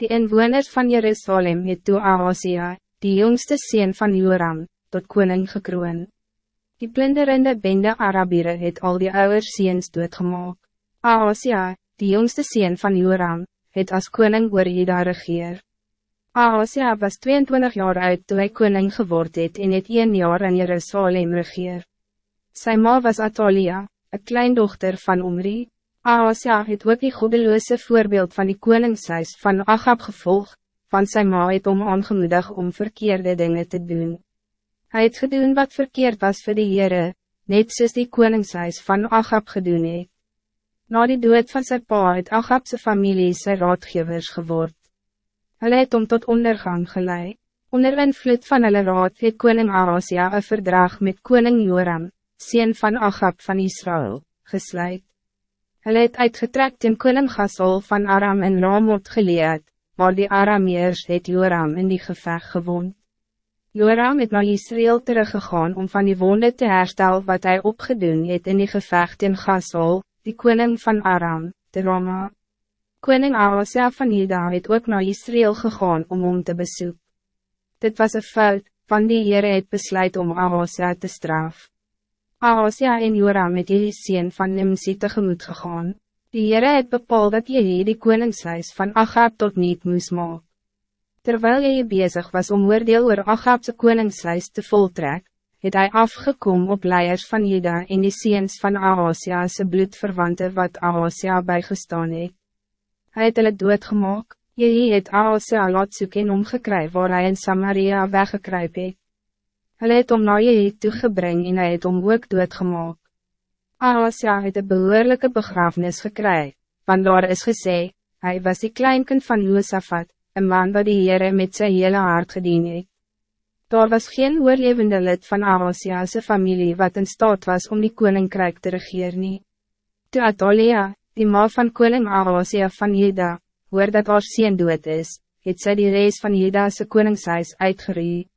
Die inwoners van Jerusalem het toe Ahasia, die jongste sien van Joram, tot koning gekroon. Die plinderende bende Arabieren het al die ouwe seens doodgemaak. Ahasia, die jongste sien van Joram, het als koning oor Juda regeer. Ahasia was 22 jaar oud toen hij koning geword het en het 1 jaar in Jerusalem regeer. Sy ma was Atalia, een kleindochter van Omri. Ahasia het ook die goedeloze voorbeeld van die koningshuis van Agab gevolg, van sy ma het om aangemoedig om verkeerde dingen te doen. Hij het gedoen wat verkeerd was voor die Heere, net soos die koningshuis van Agab gedoen het. Na die dood van sy pa het Agabse familie sy raadgevers geword. Hulle het om tot ondergang geleid. Onder invloed van hulle raad het koning Ahasia een verdrag met koning Joram, sien van Agab van Israël, gesluit. Hulle het uitgetrek ten koning Gasol van Aram en Ramot geleerd, maar die Arameers het Joram in die geveg gewond. Joram het naar Israël teruggegaan om van die wonde te herstel wat hij opgedoen het in die geveg ten Gasol, die koning van Aram, te Rama. Koning Ahasia van Juda het ook naar Israël gegaan om om te bezoeken. Dit was een fout, van die Heere het besluit om Ahasia te straf. Ahasia en Joram het die sien van Nimsi tegemoet gegaan. Die Heere het bepaald dat jy die koningshuis van Agab tot niet moes maak. Terwijl jy bezig was om oordeel oor Agabse koningshuis te voltrek, het hij afgekom op leiers van Juda en die seens van Ahasia se bloedverwante wat Ahasia bijgestaan het. Hij het hulle doodgemaak, Jehi het Ahasia laat soek en omgekry waar hy in Samaria weggekryp het. Hulle het om na Jehi toegebring en hy het om ook doodgemaak. Ahasia het een behoorlijke begrafenis gekry, want daar is gesê, hij was die kleinkind van Josafat, een man wat die Heere met zijn hele hart gedien het. Daar was geen oorlevende lid van Ahasia's familie wat in staat was om die koninkrijk te regeer nie. Toe Atalia, die ma van koning Ahasia van Juda, hoor dat haar sien dood is, het sy die reis van Juda's koningshuis uitgerie.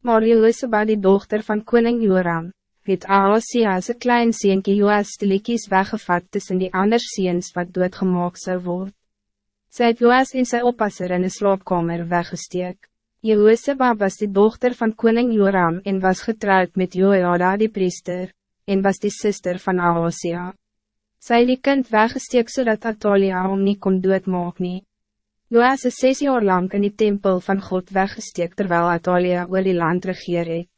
Maar Jehooseba die dochter van koning Joram, het Ahasia's klein seentje Joas stiliekies weggevat tussen die ander seens wat doodgemaak zou worden. Sy het Joas en sy oppasser in de slaapkamer weggesteek. Jehooseba was die dochter van koning Joram en was getrouwd met Joada die priester, en was die sister van Ahasia. Sy die kind weggesteek zodat so Atalia hom nie kon doodmaak nie. Joas is zes jaar lang in die tempel van God weggesteek terwijl Atalia oor die land regeer het.